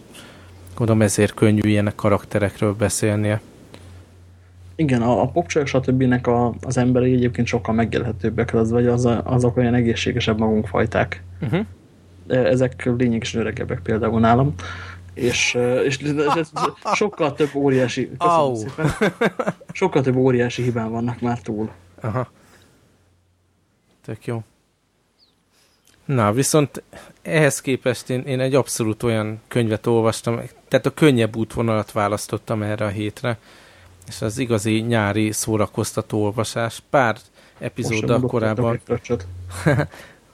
gondolom ezért könnyű ilyenek karakterekről beszélnie. Igen, a, a popcsajok stb. A, az emberi egyébként sokkal megélhetőbbek, az, vagy az, azok olyan egészségesebb magunkfajták. Uh mhm. -huh. Ezek lényegesen öregebbek például nálam. És, és ez sokkal több óriási köszönöm szépen, sokkal több óriási hibán vannak már túl. Aha. Tök jó. Na, viszont ehhez képest én, én egy abszolút olyan könyvet olvastam, tehát a könnyebb útvonalat választottam erre a hétre, és az igazi nyári szórakoztató olvasás. Pár epizóddal korábban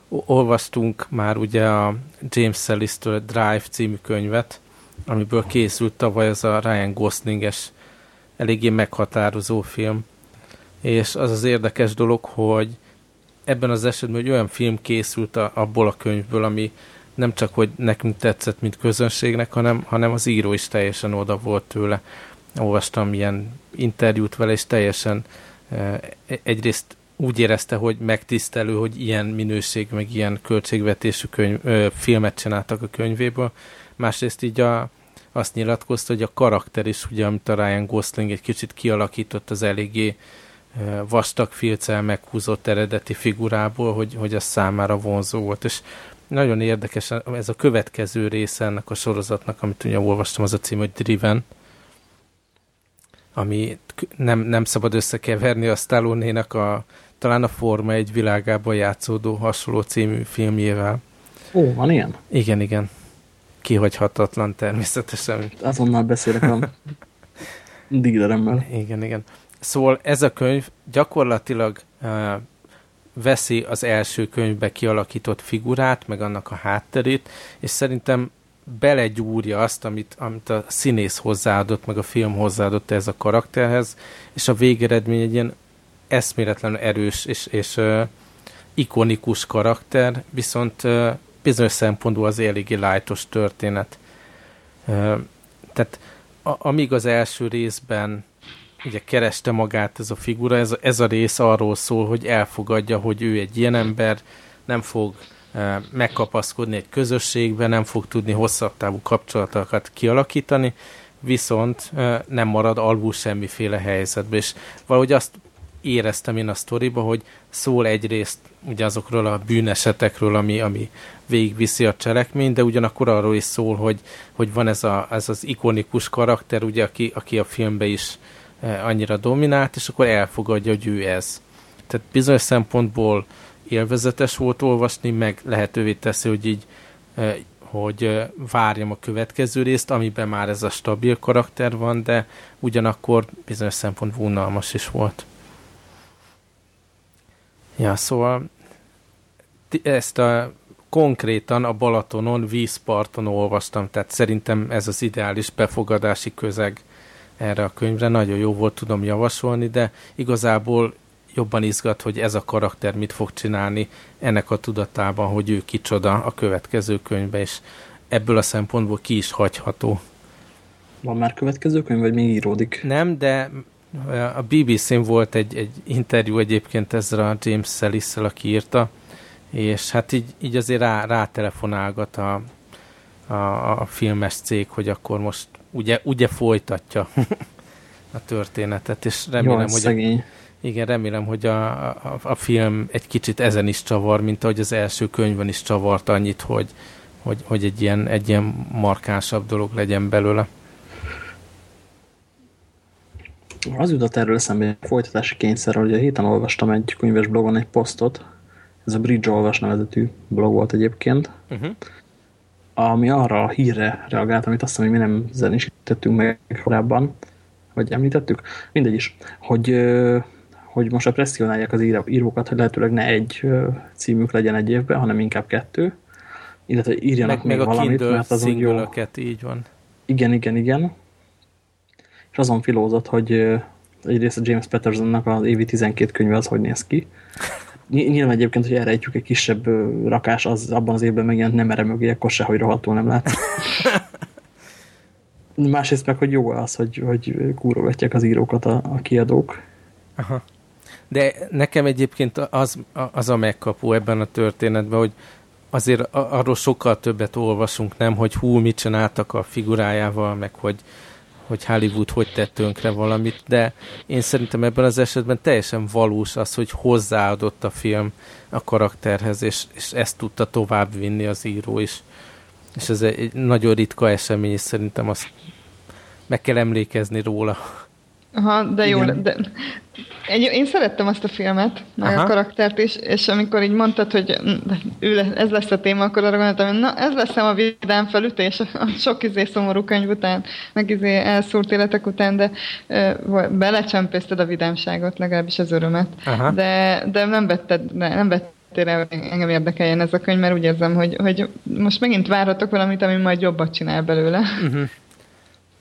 olvastunk már ugye a James Sellis-től Drive című könyvet, amiből készült tavaly az a Ryan Gosling-es eléggé meghatározó film. és az az érdekes dolog, hogy ebben az esetben egy olyan film készült a, abból a könyvből, ami nem csak, hogy nekünk tetszett, mint közönségnek, hanem, hanem az író is teljesen oda volt tőle. Olvastam ilyen interjút vele, és teljesen e, egyrészt úgy érezte, hogy megtisztelő, hogy ilyen minőség, meg ilyen költségvetésű könyv, ö, filmet csináltak a könyvéből. Másrészt így a, azt nyilatkozta, hogy a karakter is, ugye, amit a Ryan Gosling egy kicsit kialakított, az eléggé vastag filccel meghúzott eredeti figurából, hogy, hogy az számára vonzó volt. És nagyon érdekes, ez a következő része ennek a sorozatnak, amit ugye olvastam, az a cím, hogy Driven, ami nem, nem szabad összekeverni a stallone a talán a Forma egy világában játszódó hasonló című filmjével. Ó, van ilyen? Igen, igen. Kihagyhatatlan természetesen. Azonnal beszélek a díleremmel. Igen, igen. Szóval ez a könyv gyakorlatilag uh, veszi az első könyvbe kialakított figurát, meg annak a hátterét, és szerintem belegyúrja azt, amit, amit a színész hozzáadott, meg a film hozzáadott ez a karakterhez, és a végeredmény egy ilyen eszméletlen erős és, és uh, ikonikus karakter, viszont uh, bizonyos szempontból az eléggé lájtos történet. Tehát amíg az első részben ugye kereste magát ez a figura, ez, ez a rész arról szól, hogy elfogadja, hogy ő egy ilyen ember, nem fog megkapaszkodni egy közösségbe, nem fog tudni hosszabb távú kapcsolatokat kialakítani, viszont nem marad alul semmiféle helyzetbe, és valahogy azt éreztem én a sztoriba, hogy szól egyrészt ugye azokról a bűnesetekről, ami, ami végigviszi a cselekmény, de ugyanakkor arról is szól, hogy, hogy van ez, a, ez az ikonikus karakter, ugye, aki, aki a filmbe is Eh, annyira dominált, és akkor elfogadja, hogy ő ez. Tehát bizonyos szempontból élvezetes volt olvasni, meg lehetővé teszi, hogy így eh, hogy eh, várjam a következő részt, amiben már ez a stabil karakter van, de ugyanakkor bizonyos szempont unalmas is volt. Ja, szóval ezt a konkrétan a Balatonon, vízparton olvastam, tehát szerintem ez az ideális befogadási közeg erre a könyvre. Nagyon jó volt, tudom javasolni, de igazából jobban izgat, hogy ez a karakter mit fog csinálni ennek a tudatában, hogy ő kicsoda a következő könyvbe, és ebből a szempontból ki is hagyható. Van már következő könyv, vagy még íródik? Nem, de a BBC-n volt egy, egy interjú egyébként ezzel a James sellis aki írta, és hát így, így azért rá, rátelefonálgat a, a, a filmes cég, hogy akkor most ugye, ugye folytatja a történetet, és remélem, Jó, hogy szegény. A, igen, remélem, hogy a, a, a film egy kicsit ezen is csavar, mint ahogy az első könyvben is csavart annyit, hogy, hogy, hogy egy, ilyen, egy ilyen markánsabb dolog legyen belőle. Az jutott erről eszembe egy folytatási kényszer, hogy a héten olvastam egy könyves blogon egy posztot, ez a Bridge Olvas nevezetű blog volt egyébként, uh mhm. -huh ami arra a hírre reagált, amit azt hiszem, hogy mi nem zenésítettünk meg korábban, vagy említettük, mindegy is, hogy, hogy most a presszionálják az írókat, hogy lehetőleg ne egy címük legyen egy évben, hanem inkább kettő, illetve írjanak meg, még meg a valamit, mert azon jó. így van. Igen, igen, igen. Azon filózott, hogy egyrészt a James Pattersonnak az évi 12 könyve az hogy néz ki, Nyilván egyébként, hogy elrejtjük egy kisebb rakás, az abban az évben megjelent nem erre mögé, akkor se, hogy rohadtul nem lát. Másrészt meg, hogy jó az, hogy, hogy kúrogatják az írókat a, a kiadók. Aha. De nekem egyébként az, az a megkapó ebben a történetben, hogy azért arról sokkal többet olvasunk, nem, hogy hú, mit csináltak a figurájával, meg hogy, hogy Hollywood hogy tett tönkre valamit, de én szerintem ebben az esetben teljesen valós az, hogy hozzáadott a film a karakterhez, és, és ezt tudta tovább vinni az író is. És ez egy nagyon ritka esemény, és szerintem azt meg kell emlékezni róla. Aha, de jó, de egy, én szerettem azt a filmet, meg Aha. a karaktert is, és amikor így mondtad, hogy ő ez lesz a téma, akkor arra gondoltam, hogy na, ez lesz a vidám felütés a sok izé szomorú könyv után, meg izé elszúrt életek után, de uh, belecsempészted a vidámságot, legalábbis az örömet. Aha. De, de nem vetted, nem vetted tényleg engem érdekeljen ez a könyv, mert úgy érzem, hogy, hogy most megint várhatok valamit, ami majd jobbat csinál belőle. Uh-huh.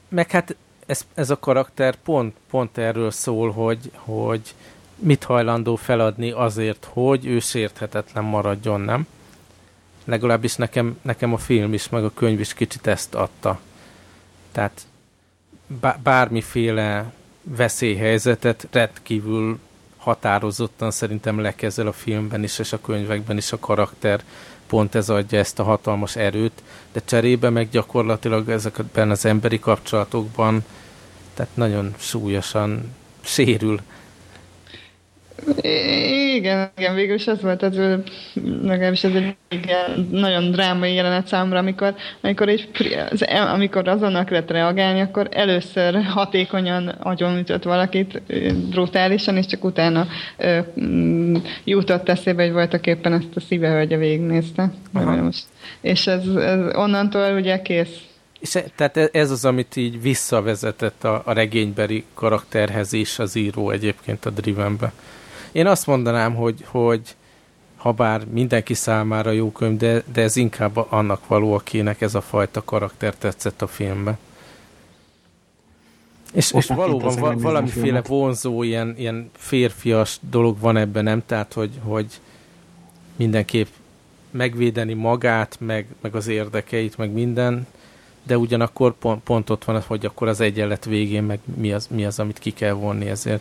Meg hát ez, ez a karakter pont, pont erről szól, hogy, hogy mit hajlandó feladni azért, hogy ő sérthetetlen maradjon, nem? Legalábbis nekem, nekem a film is, meg a könyv is kicsit ezt adta. Tehát bármiféle veszélyhelyzetet rendkívül határozottan szerintem lekezel a filmben is, és a könyvekben is a karakter pont ez adja ezt a hatalmas erőt, de cserébe meg gyakorlatilag ezekben az emberi kapcsolatokban tehát nagyon súlyosan sérül igen, igen, végül is ez volt, ez, legalábbis ez egy igen, nagyon drámai jelenet számomra, amikor, amikor, egy, az, amikor azonnal kellett reagálni, akkor először hatékonyan agyonütött valakit brutálisan, és csak utána ö, mm, jutott eszébe, hogy voltak éppen ezt a szívehölgye végignézte. Most. És ez, ez onnantól ugye kész. És e, tehát e, ez az, amit így visszavezetett a, a regénybeli karakterhez is az író egyébként a Drivenbe. Én azt mondanám, hogy, hogy ha bár mindenki számára jó könyv, de, de ez inkább annak való, akinek ez a fajta karakter tetszett a filmbe. És, és valóban va, valamiféle vonzó, ilyen, ilyen férfias dolog van ebben, nem? Tehát, hogy, hogy mindenképp megvédeni magát, meg, meg az érdekeit, meg minden, de ugyanakkor pont, pont ott van, hogy akkor az egyenlet végén meg mi az, mi az, amit ki kell vonni ezért.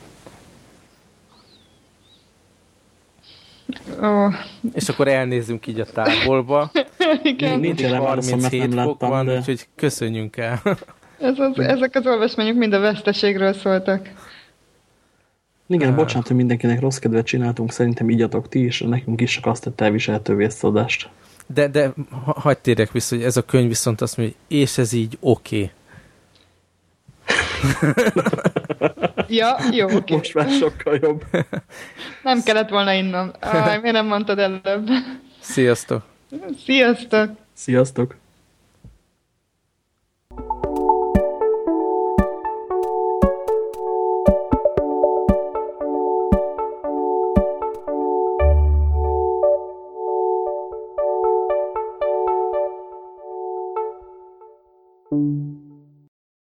Oh. És akkor elnézünk így a távolba. Igen. Mindig 37 fok van, de... úgyhogy köszönjünk el. Ez az, ezek az olvasmányok mind a veszteségről szóltak. Igen, uh. bocsánat, hogy mindenkinek rossz kedvet csináltunk, szerintem igyatok ti is, nekünk is csak azt tette elviselhetővé ezt adást. De, de ha, hagyd térek vissza, hogy ez a könyv viszont azt mondja, és ez így oké. Okay. Ja, jó, oké. Okay. Most már sokkal jobb. Nem kellett volna innom. Aj, miért nem mondtad előbb? Sziasztok! Sziasztok! Sziasztok!